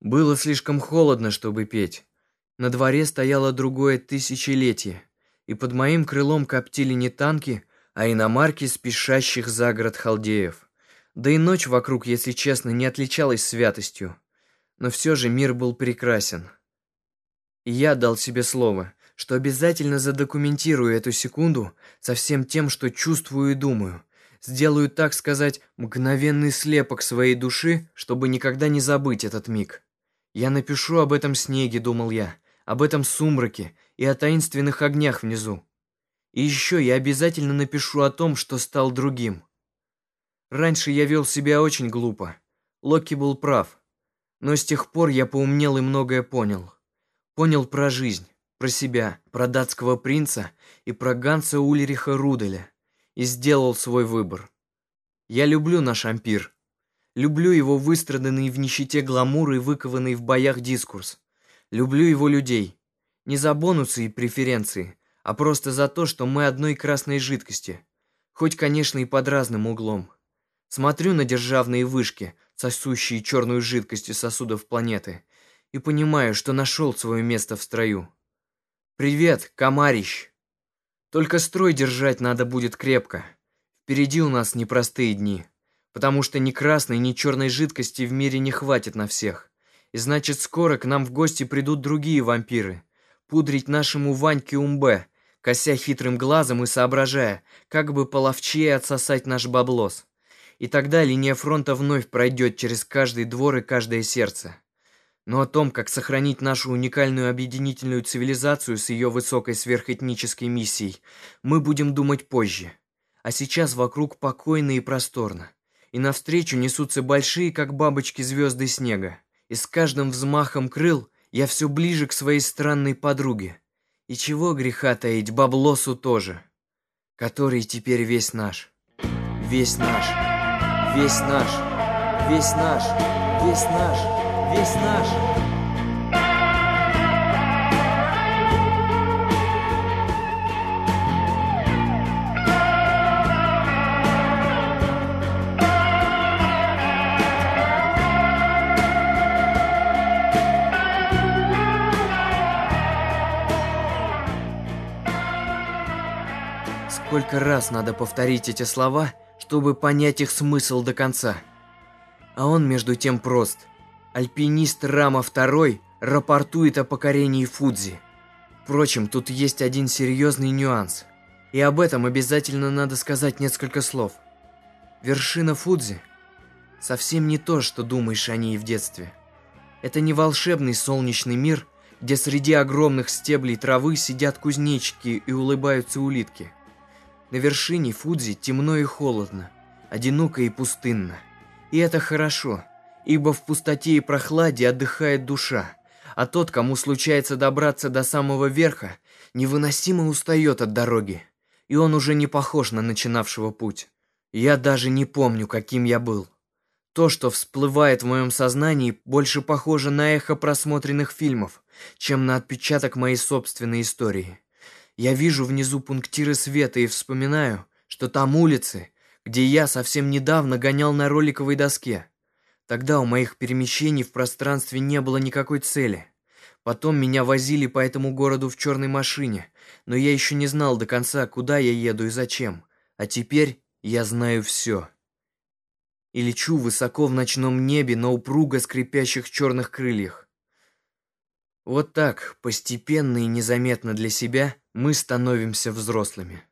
Было слишком холодно, чтобы петь. На дворе стояло другое тысячелетие, и под моим крылом коптили не танки, а иномарки спешащих за город халдеев. Да и ночь вокруг, если честно, не отличалась святостью. Но все же мир был прекрасен. И я дал себе слово, что обязательно задокументирую эту секунду со всем тем, что чувствую и думаю. Сделаю, так сказать, мгновенный слепок своей души, чтобы никогда не забыть этот миг. Я напишу об этом снеге, думал я, об этом сумраке и о таинственных огнях внизу. И еще я обязательно напишу о том, что стал другим. Раньше я вел себя очень глупо. Локи был прав. Но с тех пор я поумнел и многое понял. Понял про жизнь, про себя, про датского принца и про Ганса Ульриха Руделя. И сделал свой выбор. Я люблю наш ампир. Люблю его выстраданный в нищете гламур и выкованный в боях дискурс. Люблю его людей. Не за бонусы и преференции, а просто за то, что мы одной красной жидкости. Хоть, конечно, и под разным углом. Смотрю на державные вышки, сосущие черную жидкость из сосудов планеты, и понимаю, что нашел свое место в строю. «Привет, комарищ!» Только строй держать надо будет крепко. Впереди у нас непростые дни потому что ни красной, ни черной жидкости в мире не хватит на всех. И значит, скоро к нам в гости придут другие вампиры, пудрить нашему Ваньке Умбе, кося хитрым глазом и соображая, как бы половчее отсосать наш баблос. И тогда линия фронта вновь пройдет через каждый двор и каждое сердце. Но о том, как сохранить нашу уникальную объединительную цивилизацию с ее высокой сверхэтнической миссией, мы будем думать позже. А сейчас вокруг покойно и просторно и навстречу несутся большие, как бабочки, звезды снега. И с каждым взмахом крыл я все ближе к своей странной подруге. И чего греха таить, баблосу тоже, который теперь весь наш. Весь наш, весь наш, весь наш, весь наш, весь наш. Сколько раз надо повторить эти слова, чтобы понять их смысл до конца. А он между тем прост. Альпинист Рама II рапортует о покорении Фудзи. Впрочем, тут есть один серьезный нюанс. И об этом обязательно надо сказать несколько слов. Вершина Фудзи совсем не то, что думаешь о ней в детстве. Это не волшебный солнечный мир, где среди огромных стеблей травы сидят кузнечики и улыбаются улитки. На вершине Фудзи темно и холодно, одиноко и пустынно. И это хорошо, ибо в пустоте и прохладе отдыхает душа, а тот, кому случается добраться до самого верха, невыносимо устает от дороги, и он уже не похож на начинавшего путь. Я даже не помню, каким я был. То, что всплывает в моем сознании, больше похоже на эхо просмотренных фильмов, чем на отпечаток моей собственной истории. Я вижу внизу пунктиры света и вспоминаю, что там улицы, где я совсем недавно гонял на роликовой доске. Тогда у моих перемещений в пространстве не было никакой цели. Потом меня возили по этому городу в черной машине, но я еще не знал до конца, куда я еду и зачем. А теперь я знаю все. И лечу высоко в ночном небе на упруго скрипящих черных крыльях. Вот так, постепенно и незаметно для себя, мы становимся взрослыми.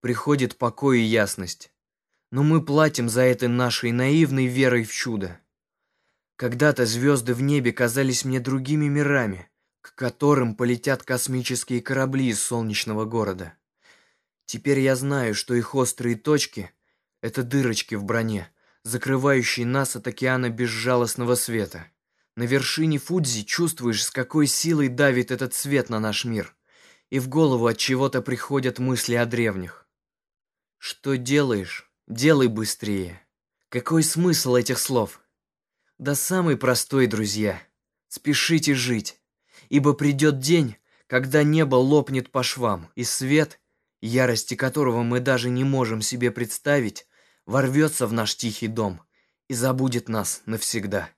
Приходит покой и ясность. Но мы платим за это нашей наивной верой в чудо. Когда-то звезды в небе казались мне другими мирами, к которым полетят космические корабли из солнечного города. Теперь я знаю, что их острые точки — это дырочки в броне, закрывающие нас от океана безжалостного света. На вершине Фудзи чувствуешь, с какой силой давит этот свет на наш мир и в голову от чего-то приходят мысли о древних. Что делаешь? Делай быстрее. Какой смысл этих слов? Да самый простой, друзья. Спешите жить, ибо придет день, когда небо лопнет по швам, и свет, ярости которого мы даже не можем себе представить, ворвется в наш тихий дом и забудет нас навсегда.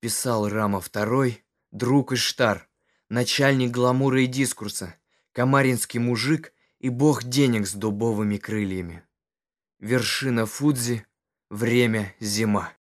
Писал Рама II, друг Иштар, начальник гламура и дискурса, комаринский мужик и бог денег с дубовыми крыльями. Вершина Фудзи, время зима.